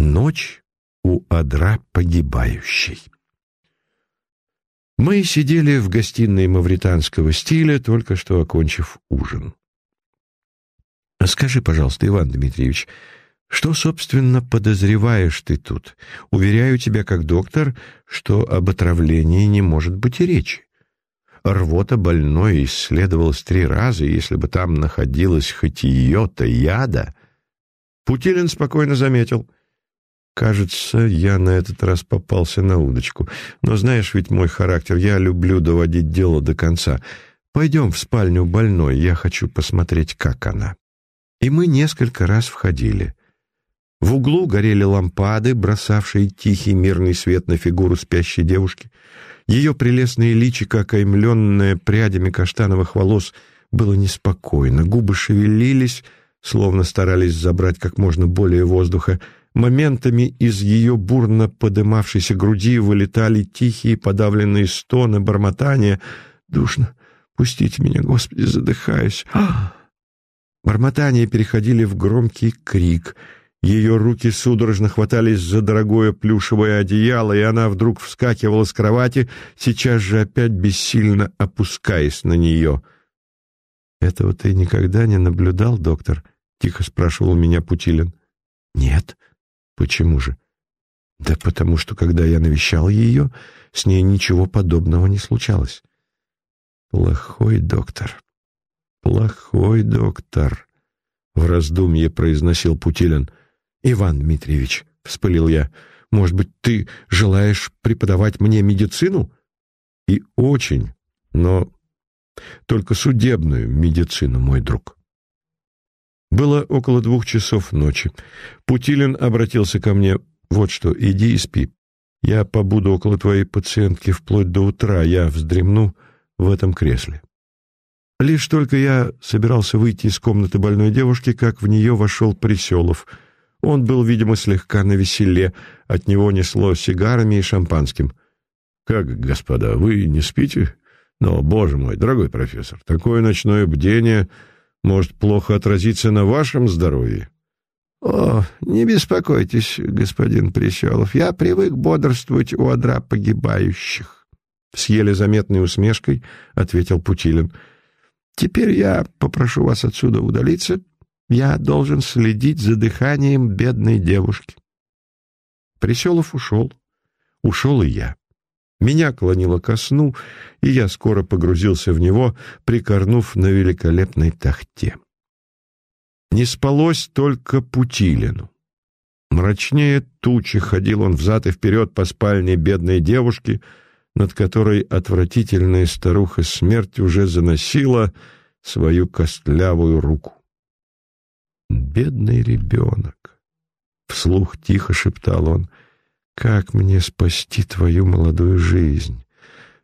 Ночь у одра погибающей. Мы сидели в гостиной мавританского стиля, только что окончив ужин. «Скажи, пожалуйста, Иван Дмитриевич, что, собственно, подозреваешь ты тут? Уверяю тебя, как доктор, что об отравлении не может быть и речи. Рвота больной исследовалась три раза, если бы там находилась хоть йота яда... Путилин спокойно заметил — Кажется, я на этот раз попался на удочку. Но знаешь ведь мой характер, я люблю доводить дело до конца. Пойдем в спальню больной, я хочу посмотреть, как она. И мы несколько раз входили. В углу горели лампады, бросавшие тихий мирный свет на фигуру спящей девушки. Ее прелестное личико, окаймленное прядями каштановых волос, было неспокойно. Губы шевелились, словно старались забрать как можно более воздуха. Моментами из ее бурно подымавшейся груди вылетали тихие подавленные стоны, бормотания. «Душно! Пустите меня, Господи, задыхаюсь!» Бормотания переходили в громкий крик. Ее руки судорожно хватались за дорогое плюшевое одеяло, и она вдруг вскакивала с кровати, сейчас же опять бессильно опускаясь на нее. «Этого ты никогда не наблюдал, доктор?» — тихо спрашивал меня Путилин. «Нет», Почему же? Да потому что, когда я навещал ее, с ней ничего подобного не случалось. Плохой доктор, плохой доктор, в раздумье произносил Путилин. Иван Дмитриевич, вспылил я, может быть, ты желаешь преподавать мне медицину? И очень, но только судебную медицину, мой друг. Было около двух часов ночи. Путилин обратился ко мне. «Вот что, иди и спи. Я побуду около твоей пациентки вплоть до утра. Я вздремну в этом кресле». Лишь только я собирался выйти из комнаты больной девушки, как в нее вошел Приселов. Он был, видимо, слегка навеселе. От него несло сигарами и шампанским. «Как, господа, вы не спите? Но, боже мой, дорогой профессор, такое ночное бдение...» может плохо отразиться на вашем здоровье. — О, не беспокойтесь, господин Приселов, я привык бодрствовать у одра погибающих. С еле заметной усмешкой ответил Путилин. — Теперь я попрошу вас отсюда удалиться. Я должен следить за дыханием бедной девушки. Приселов ушел. Ушел и я. Меня клонило ко сну, и я скоро погрузился в него, прикорнув на великолепной тахте. Не спалось только Путилину. Мрачнее тучи ходил он взад и вперед по спальне бедной девушки, над которой отвратительная старуха смерть уже заносила свою костлявую руку. «Бедный ребенок!» — вслух тихо шептал он — как мне спасти твою молодую жизнь?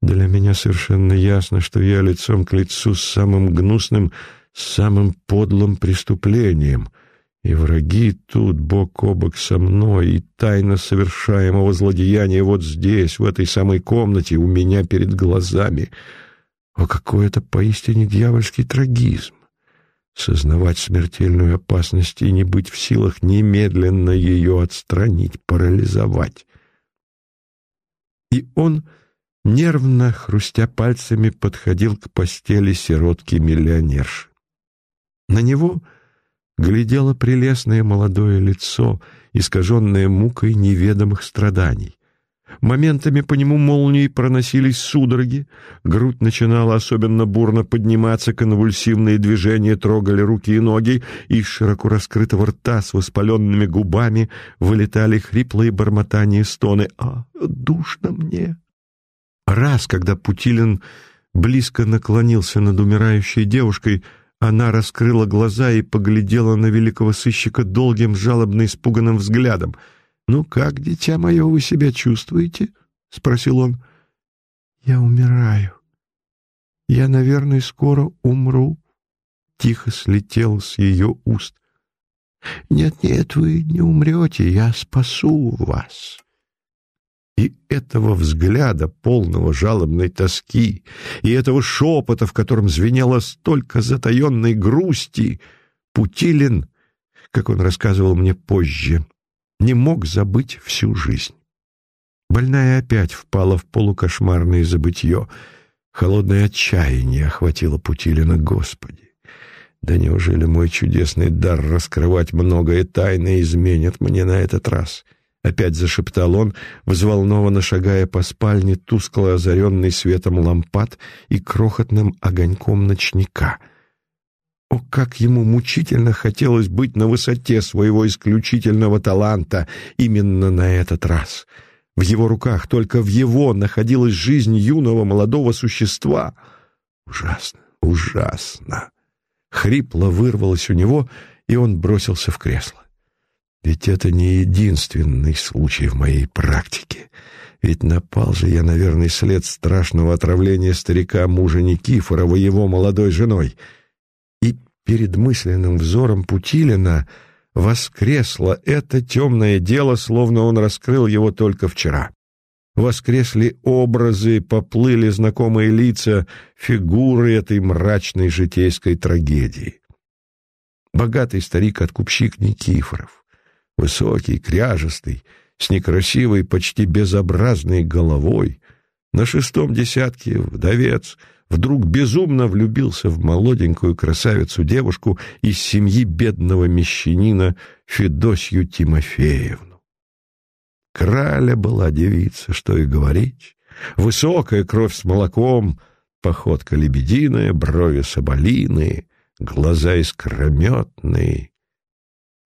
Для меня совершенно ясно, что я лицом к лицу с самым гнусным, самым подлым преступлением, и враги тут бок о бок со мной, и тайна совершаемого злодеяния вот здесь, в этой самой комнате, у меня перед глазами. О, какой это поистине дьявольский трагизм! Сознавать смертельную опасность и не быть в силах немедленно ее отстранить, парализовать. И он, нервно хрустя пальцами, подходил к постели сиротки-миллионерши. На него глядело прелестное молодое лицо, искаженное мукой неведомых страданий. Моментами по нему молнией проносились судороги, грудь начинала особенно бурно подниматься, конвульсивные движения трогали руки и ноги, из широко раскрытого рта с воспаленными губами вылетали хриплые бормотания стоны. «А, душно мне!» Раз, когда Путилин близко наклонился над умирающей девушкой, она раскрыла глаза и поглядела на великого сыщика долгим, жалобно испуганным взглядом — «Ну как, дитя мое, вы себя чувствуете?» — спросил он. «Я умираю. Я, наверное, скоро умру», — тихо слетел с ее уст. «Нет-нет, вы не умрете, я спасу вас». И этого взгляда, полного жалобной тоски, и этого шепота, в котором звенело столько затаенной грусти, Путилин, как он рассказывал мне позже, не мог забыть всю жизнь. Больная опять впала в полукошмарное забытье. Холодное отчаяние охватило Путилина. Господи! Да неужели мой чудесный дар раскрывать многое тайны изменит мне на этот раз? Опять зашептал он, взволнованно шагая по спальне, тускло озаренный светом лампад и крохотным огоньком ночника — о, как ему мучительно хотелось быть на высоте своего исключительного таланта именно на этот раз. В его руках, только в его, находилась жизнь юного молодого существа. Ужасно, ужасно. Хрипло вырвалось у него, и он бросился в кресло. Ведь это не единственный случай в моей практике. Ведь напал же я на верный след страшного отравления старика мужа Никифорова его молодой женой — Перед мысленным взором Путилина воскресло это темное дело, словно он раскрыл его только вчера. Воскресли образы, поплыли знакомые лица, фигуры этой мрачной житейской трагедии. Богатый старик-откупщик Никифоров, высокий, кряжестый, с некрасивой, почти безобразной головой, на шестом десятке вдовец — вдруг безумно влюбился в молоденькую красавицу-девушку из семьи бедного мещанина Федосью Тимофеевну. Краля была девица, что и говорить. Высокая кровь с молоком, походка лебединая, брови соболиные, глаза искрометные.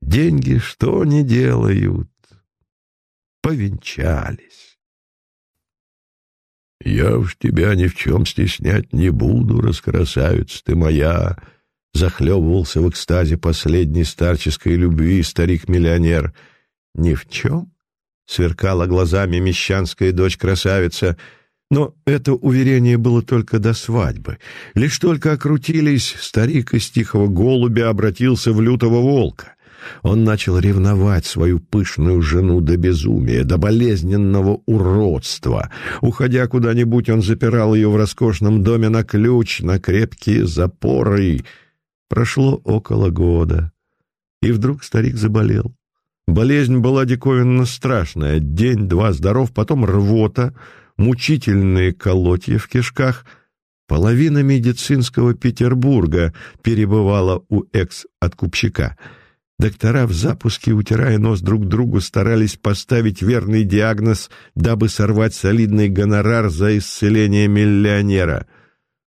Деньги что не делают? Повенчались. «Я уж тебя ни в чем стеснять не буду, раскрасавица ты моя!» Захлебывался в экстазе последней старческой любви старик-миллионер. «Ни в чем?» — сверкала глазами мещанская дочь-красавица. Но это уверение было только до свадьбы. Лишь только окрутились, старик из тихого голубя обратился в лютого волка. Он начал ревновать свою пышную жену до безумия, до болезненного уродства. Уходя куда-нибудь, он запирал ее в роскошном доме на ключ, на крепкие запоры. Прошло около года, и вдруг старик заболел. Болезнь была диковинно страшная. День-два здоров, потом рвота, мучительные колотья в кишках — Половина медицинского Петербурга перебывала у экс-откупщика — Доктора в запуске, утирая нос друг другу, старались поставить верный диагноз, дабы сорвать солидный гонорар за исцеление миллионера.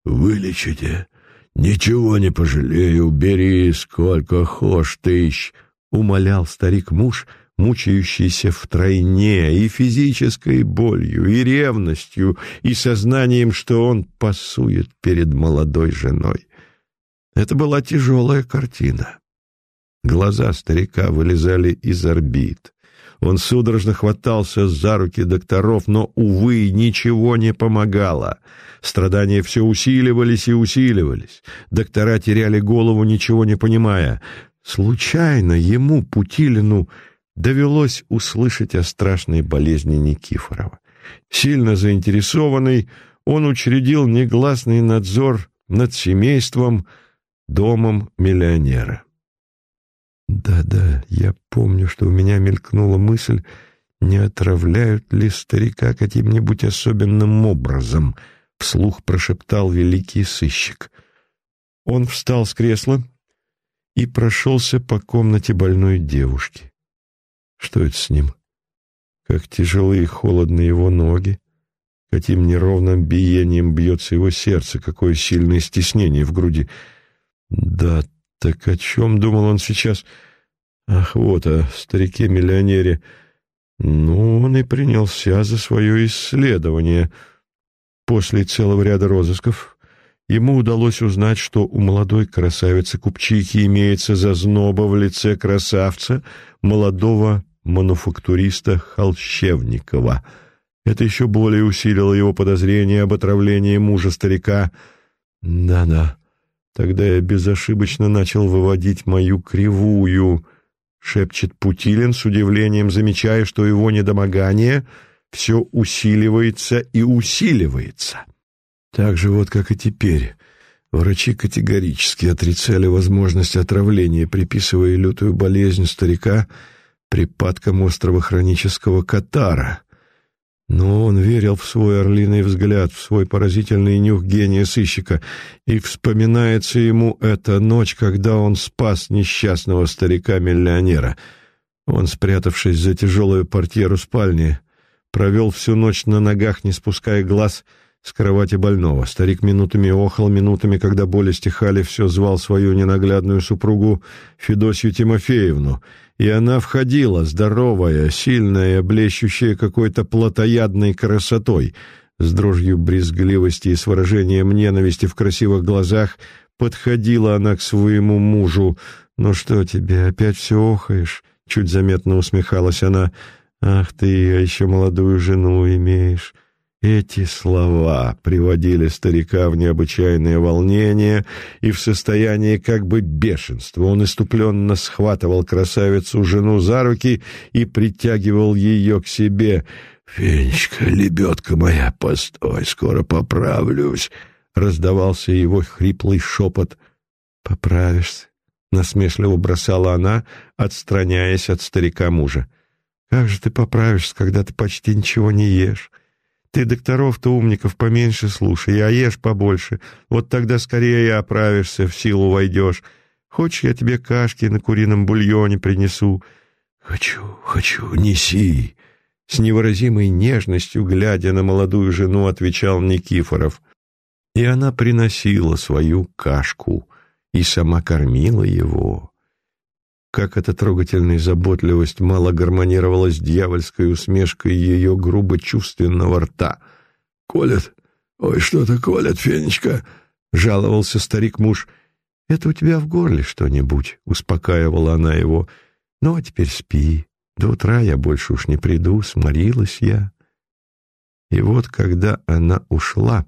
«Вылечите. Ничего не пожалею. Бери сколько хошь тысяч», — умолял старик-муж, мучающийся втройне и физической болью, и ревностью, и сознанием, что он пасует перед молодой женой. Это была тяжелая картина. Глаза старика вылезали из орбит. Он судорожно хватался за руки докторов, но, увы, ничего не помогало. Страдания все усиливались и усиливались. Доктора теряли голову, ничего не понимая. Случайно ему, Путилину, довелось услышать о страшной болезни Никифорова. Сильно заинтересованный, он учредил негласный надзор над семейством, домом миллионера. Да-да, я помню, что у меня мелькнула мысль, не отравляют ли старика каким-нибудь особенным образом, вслух прошептал великий сыщик. Он встал с кресла и прошелся по комнате больной девушки. Что это с ним? Как тяжелые и холодны его ноги, каким неровным биением бьется его сердце, какое сильное стеснение в груди. Да, так о чем думал он сейчас? Ах, вот о старике-миллионере. Ну, он и принялся за свое исследование. После целого ряда розысков ему удалось узнать, что у молодой красавицы-купчихи имеется зазноба в лице красавца, молодого мануфактуриста Холщевникова. Это еще более усилило его подозрение об отравлении мужа старика. Да-да, Тогда я безошибочно начал выводить мою кривую, шепчет Путилин с удивлением, замечая, что его недомогание все усиливается и усиливается. Так же вот, как и теперь. Врачи категорически отрицали возможность отравления, приписывая лютую болезнь старика припадком острого хронического катара. Но он верил в свой орлиный взгляд, в свой поразительный нюх гения сыщика, и вспоминается ему эта ночь, когда он спас несчастного старика-миллионера. Он, спрятавшись за тяжелую портьеру спальни, провел всю ночь на ногах, не спуская глаз с кровати больного. Старик минутами охал, минутами, когда боли стихали, все звал свою ненаглядную супругу Федосью Тимофеевну — и она входила, здоровая, сильная, блещущая какой-то плотоядной красотой, с дрожью брезгливости и с выражением ненависти в красивых глазах, подходила она к своему мужу. «Ну что тебе, опять все охаешь?» — чуть заметно усмехалась она. «Ах ты, а еще молодую жену имеешь!» Эти слова приводили старика в необычайное волнение и в состояние как бы бешенства. Он иступленно схватывал красавицу жену за руки и притягивал ее к себе. «Фенечка, лебедка моя, постой, скоро поправлюсь!» — раздавался его хриплый шепот. «Поправишься», — насмешливо бросала она, отстраняясь от старика мужа. «Как же ты поправишься, когда ты почти ничего не ешь?» Ты докторов-то умников поменьше слушай, а ешь побольше. Вот тогда скорее и оправишься, в силу войдешь. Хочешь, я тебе кашки на курином бульоне принесу?» «Хочу, хочу, неси!» С невыразимой нежностью, глядя на молодую жену, отвечал Никифоров. И она приносила свою кашку и сама кормила его. Как эта трогательная заботливость мало гармонировала с дьявольской усмешкой ее грубо чувственного рта. «Колет! Ой, что-то колет, Фенечка!» — жаловался старик-муж. «Это у тебя в горле что-нибудь?» — успокаивала она его. «Ну, а теперь спи. До утра я больше уж не приду, сморилась я». И вот, когда она ушла,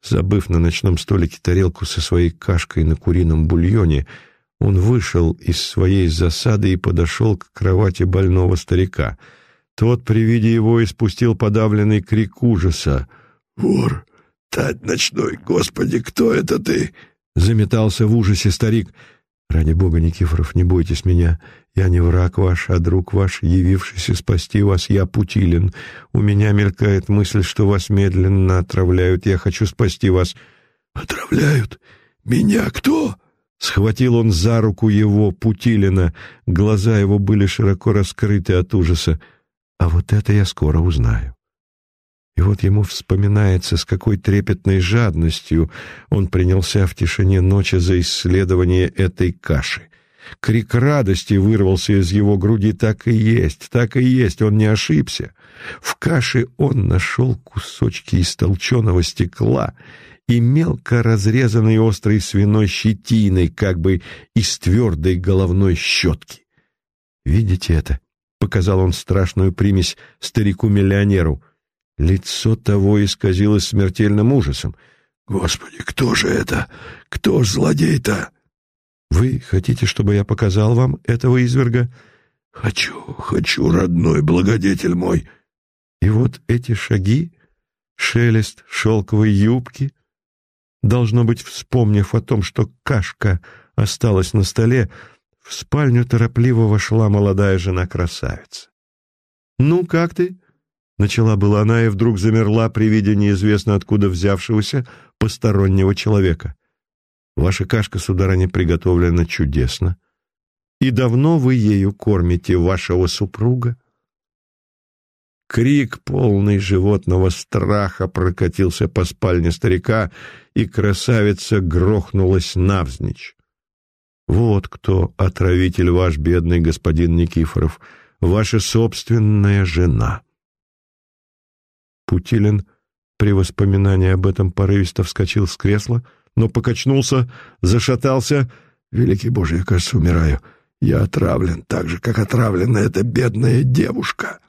забыв на ночном столике тарелку со своей кашкой на курином бульоне, — он вышел из своей засады и подошел к кровати больного старика. Тот при виде его испустил подавленный крик ужаса. «Вор! Тать ночной! Господи, кто это ты?» Заметался в ужасе старик. «Ради бога, Никифоров, не бойтесь меня. Я не враг ваш, а друг ваш, явившийся спасти вас. Я Путилин. У меня мелькает мысль, что вас медленно отравляют. Я хочу спасти вас». «Отравляют? Меня кто?» Схватил он за руку его, Путилина. Глаза его были широко раскрыты от ужаса. А вот это я скоро узнаю. И вот ему вспоминается, с какой трепетной жадностью он принялся в тишине ночи за исследование этой каши. Крик радости вырвался из его груди. Так и есть, так и есть, он не ошибся. В каше он нашел кусочки истолченного стекла — и мелко разрезанной острой свиной щетиной, как бы из твердой головной щетки. «Видите это?» — показал он страшную примесь старику-миллионеру. Лицо того исказилось смертельным ужасом. «Господи, кто же это? Кто злодей-то?» «Вы хотите, чтобы я показал вам этого изверга?» «Хочу, хочу, родной благодетель мой!» И вот эти шаги, шелест шелковой юбки, Должно быть, вспомнив о том, что кашка осталась на столе, в спальню торопливо вошла молодая жена-красавица. «Ну, как ты?» — начала была она и вдруг замерла при виде неизвестно откуда взявшегося постороннего человека. «Ваша кашка, сударыня, приготовлена чудесно. И давно вы ею кормите вашего супруга?» Крик, полный животного страха, прокатился по спальне старика, и красавица грохнулась навзничь. «Вот кто отравитель ваш, бедный господин Никифоров, ваша собственная жена». Путилин при воспоминании об этом порывисто вскочил с кресла, но покачнулся, зашатался. «Великий Боже, я, кажется, умираю. Я отравлен так же, как отравлена эта бедная девушка».